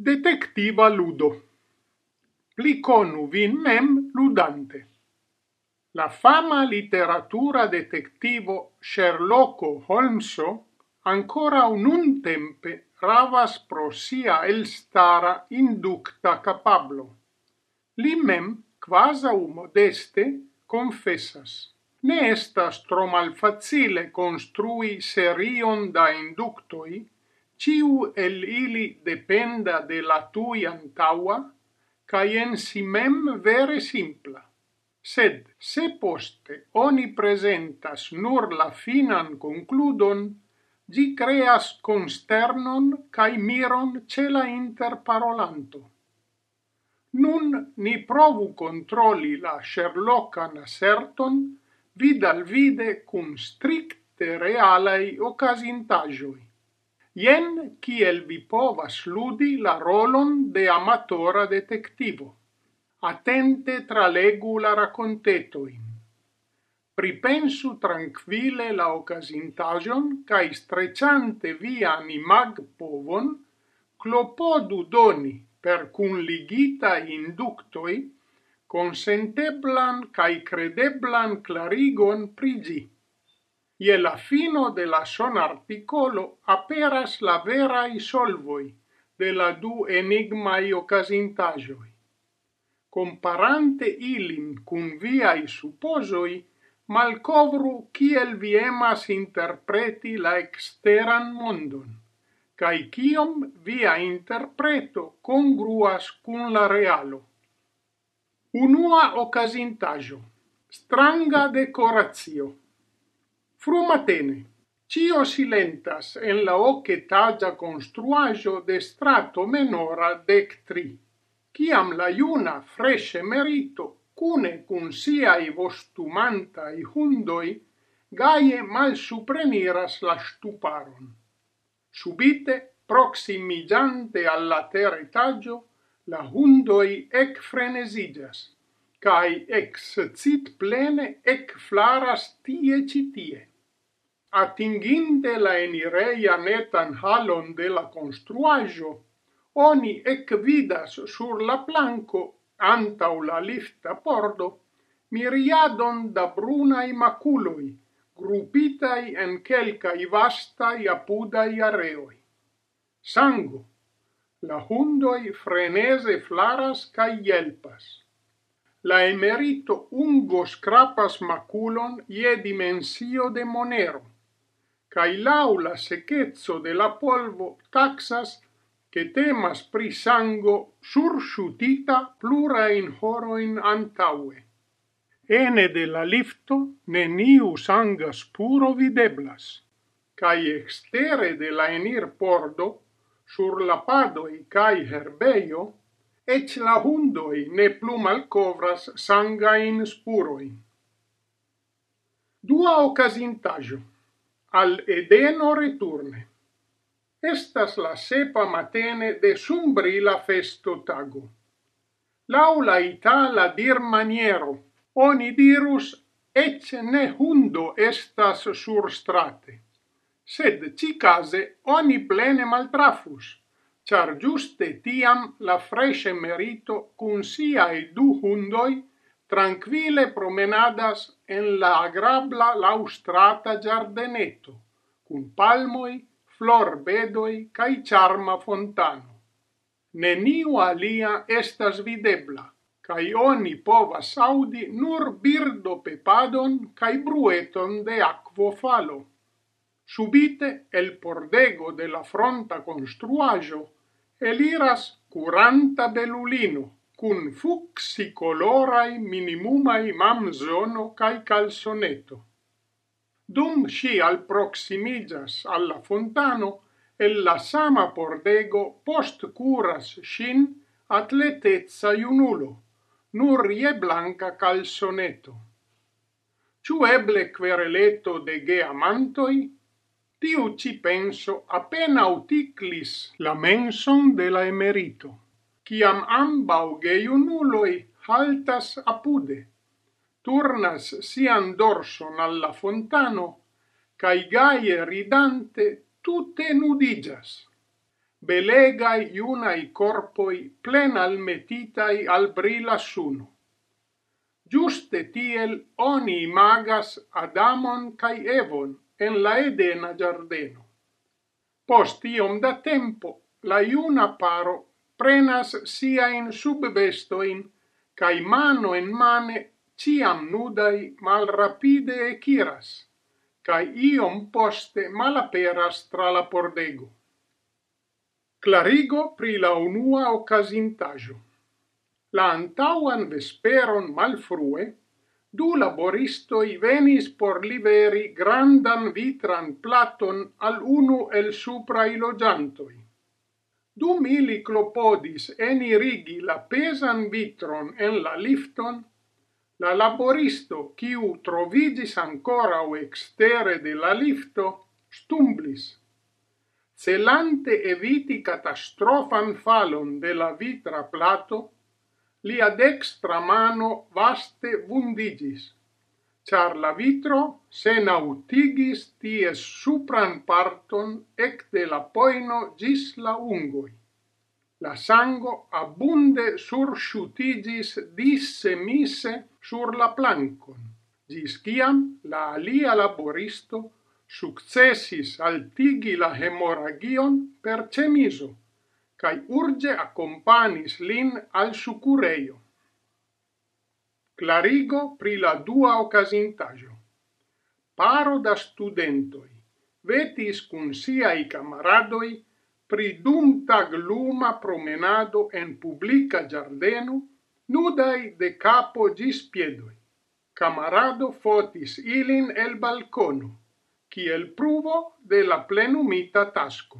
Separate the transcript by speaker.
Speaker 1: Detectiva ludo. Pli conu vin mem ludante. La fama literatura detectivo Sherlock Holmeso ancora un tempe ravas pro sia elstara inducta capablo. Li mem, quasi modeste, confessas ne estas tro malfacile construi serion da inductoi, ciu el ili dependa de la tui antaua, cae en si mem vere simpla. Sed, se poste oni presentas nur la finan concludon, gi creas consternon cae miron ce la interparolanto. Nun ni provu controlli la Sherlockan asserton vid al vide cum stricte realei ocasintajoi. Ien kiel vi povas ludi la rolon de amatora detectivo. Attente tralegu la racontetoin. Pripensu tranquille la occasintagion, cae strecciante via animag povon, clopodu doni per cun ligita inductoi consenteblan cae credeblan clarigon prigi. Ie la fino de la son articolo aperas la vera i solvoi de la du enigmai ocasintajoi. Comparante ilin cun i supposoi, malcovru kiel vi emas interpreti la exteran mondon, cae kiom via interpreto congruas cun la realo. Unua ocasintajo, Stranga dekoracio. Frumatene. Cio silentas en la ocetaĝa construajo de strato menora dec tri, ciam la iuna fresce merito, cune cun siai vostumantai hundoi, gaie mal supreniras la stuparon. Subite, proximigiante alla teretaggio, la hundoi ec frenesidas, cae ex cit plene ec flaras tie citie. Atinginte la enireia netan halon de la construajo, oni ec vidas sur la planco antau la lifta pordo miriadon da brunai maculoi, grupitai en quelcai vastai apudai areoi. Sango, La hundoi frenese flaras cae jelpas. La emerito ungo scrapas maculon ie dimensio de monero, cae laula secezzo de la polvo taxas che temas pri sango in foro in antaue. Ene de la lifto neniu sangas puro videblas, cae extere de la enir pordo sur la padoi cae herbeio, ec la hundoi ne plu malcovras sangain spuroin. Dua ocasintaggio. Al Edeno returne. Estas la sepa matene de sumbrila festo tago. Laula itala dir maniero, oni dirus ec ne hundo estas sur strate sed ci case oni plene maltrafus, char giuste tiam la fresce merito cun sia e du hundoi tranquille promenadas en la agrabla laustrata giardeneto, cun palmoi, flor bedoi, cae charma fontano. Neniu alia estas videbla, cae oni povas audi nur birdo pepadon cae brueton de aquo falo subite el pordego de la fronta construajo eliras curanta belulino, cun fuxi colorai minimumai mamzono cae calsoneto. Dum si alproximigas alla fontano, el la sama pordego post curas shin atletezza iunulo, nur ie blanca calsoneto. Ciu eble quereleto de geamantoi, tiu ci penso appena uticlis la menson de la emerito, ciam ambau geiunuloi haltas apude, turnas sian dorson alla fontano, cae gaie ridante tutte nudigas. Belegai iunai corpoi plen almetitai al brila suno. Giuste tiel oni imagas Adamon cae Evon, en la edena giardeno. Post iom da tempo, la iuna paro prenas sia in subvestoin, cae mano en mane ciam nudai e eciras, cae iom poste malaperas tra la pordego. Clarigo pri la unua occasintajo La antauan vesperon malfrue, du laboristoi venis por liveri grandan vitran platon al unu el suprai logiantoi. Du mili clopodis enirigi la pesan vitron en la lifton, la laboristo, quiu trovigis ancora o extere de la lifto, stumblis. Celante eviti catastrofan falon de la vitra plato, lia dextra mano vaste vundigis, char la vitro se nautigis ties supran parton ec de la poino gis la ungoi. La sango abunde sursciutigis disse mise sur la plancon, gis ciam la alia laboristo successis altigi la hemoragion per cemiso cae urge accompanis lin al sucureio. Clarigo pri la dua occasintajo. Paro da studentoi vetis cun siai camaradoi pri dum tag luma promenado en publica giardeno nudai de capo gis piedoi. Camarado fotis ilin el balcono, kiel pruvo de la plenumita tasco.